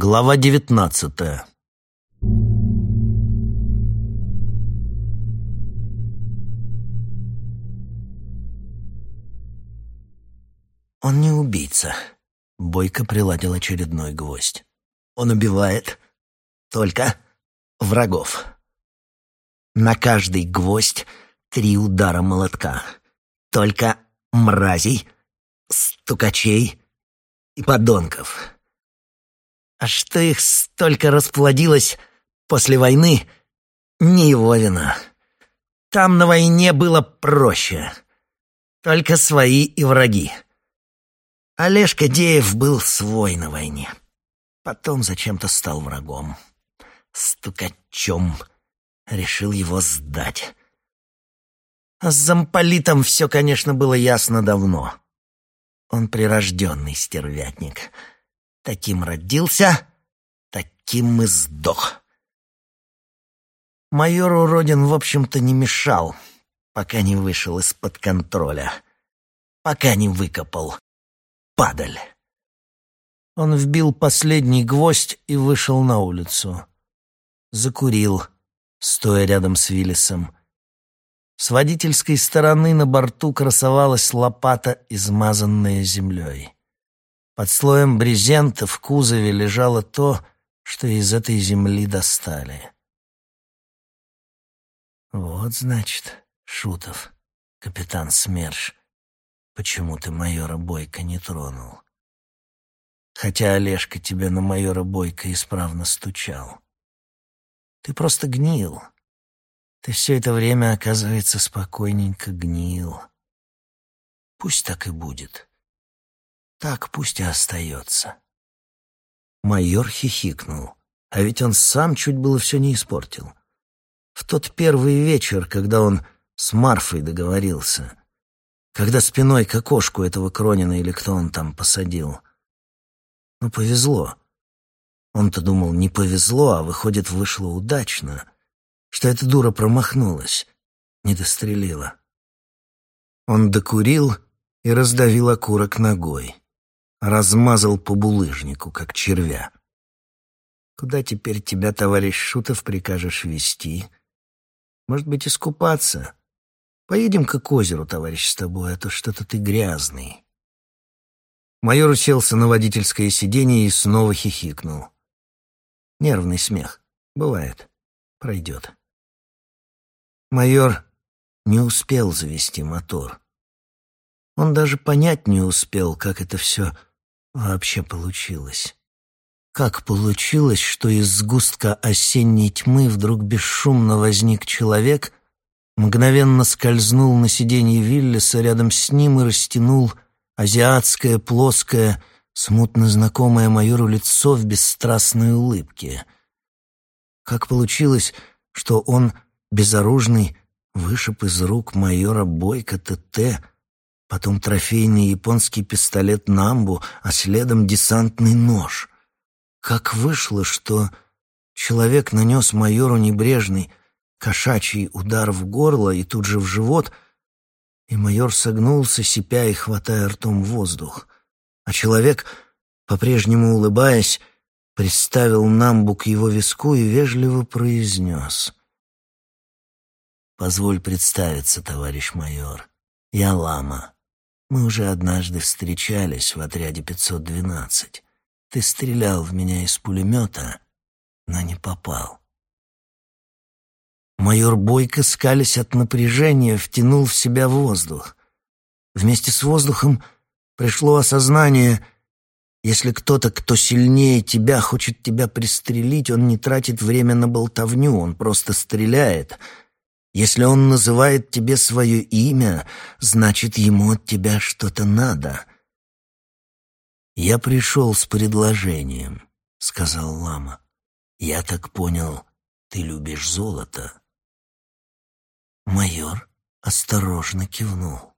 Глава девятнадцатая «Он не убийца», — Бойко приладил очередной гвоздь. «Он убивает только врагов. На каждый гвоздь три удара молотка. Только мразей, стукачей и подонков. А что их столько расплодилось после войны, не его вина. Там на войне было проще. Только свои и враги. Олежка Деев был свой на войне. Потом зачем-то стал врагом. Стукачом. Решил его сдать. А с замполитом все, конечно, было ясно давно. Он прирожденный стервятник. Таким родился, таким и сдох. Майору Родин, в общем-то, не мешал, пока не вышел из-под контроля, пока не выкопал падаль. Он вбил последний гвоздь и вышел на улицу. Закурил, стоя рядом с Виллисом. С водительской стороны на борту красовалась лопата, измазанная землей. Под слоем брезента в кузове лежало то, что из этой земли достали. Вот, значит, Шутов, капитан СМЕРШ, почему ты майора Бойко не тронул. Хотя Олежка тебе на майора Бойко исправно стучал. Ты просто гнил. Ты все это время, оказывается, спокойненько гнил. Пусть так и будет. Так пусть и остается. Майор хихикнул, а ведь он сам чуть было все не испортил. В тот первый вечер, когда он с Марфой договорился, когда спиной к окошку этого Кронина или кто он там посадил. Ну, повезло. Он-то думал, не повезло, а выходит, вышло удачно, что эта дура промахнулась, не дострелила. Он докурил и раздавил окурок ногой, размазал по булыжнику, как червя. Куда теперь тебя, товарищ Шутов, прикажешь вести? Может быть, искупаться? Поедем-ка к озеру, товарищ, с тобой, а то что-то ты грязный. Майор уселся на водительское сиденье и снова хихикнул. Нервный смех. Бывает. Пройдет. Майор не успел завести мотор. Он даже понять не успел, как это все вообще получилось. Как получилось, что из сгустка осенней тьмы вдруг бесшумно возник человек мгновенно скользнул на сиденье Виллиса рядом с ним и растянул азиатское, плоское, смутно знакомое майору лицо в бесстрастной улыбке. Как получилось, что он, безоружный, вышиб из рук майора Бойко ТТ, потом трофейный японский пистолет Намбу, а следом десантный нож. Как вышло, что человек нанес майору небрежный, кошачий удар в горло и тут же в живот, и майор согнулся, сипя и хватая ртом воздух. А человек, по-прежнему улыбаясь, приставил намбу к его виску и вежливо произнес. «Позволь представиться, товарищ майор. Я Лама. Мы уже однажды встречались в отряде 512. Ты стрелял в меня из пулемета, но не попал. Майор Бойко, скалясь от напряжения, втянул в себя воздух. Вместе с воздухом пришло осознание, если кто-то, кто сильнее тебя, хочет тебя пристрелить, он не тратит время на болтовню, он просто стреляет. Если он называет тебе свое имя, значит, ему от тебя что-то надо. «Я пришел с предложением», — сказал Лама. «Я так понял, ты любишь золото». Майор осторожно кивнул.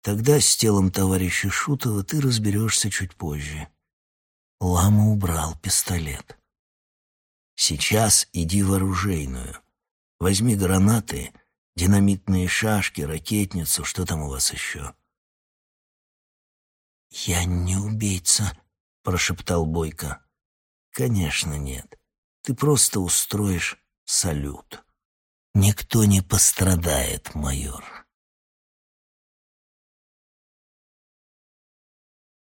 Тогда с телом товарища Шутова ты разберешься чуть позже. Лама убрал пистолет. Сейчас иди в оружейную. Возьми гранаты, динамитные шашки, ракетницу, что там у вас еще?» «Я не убийца», — прошептал Бойко. «Конечно нет. Ты просто устроишь салют. Никто не пострадает, майор».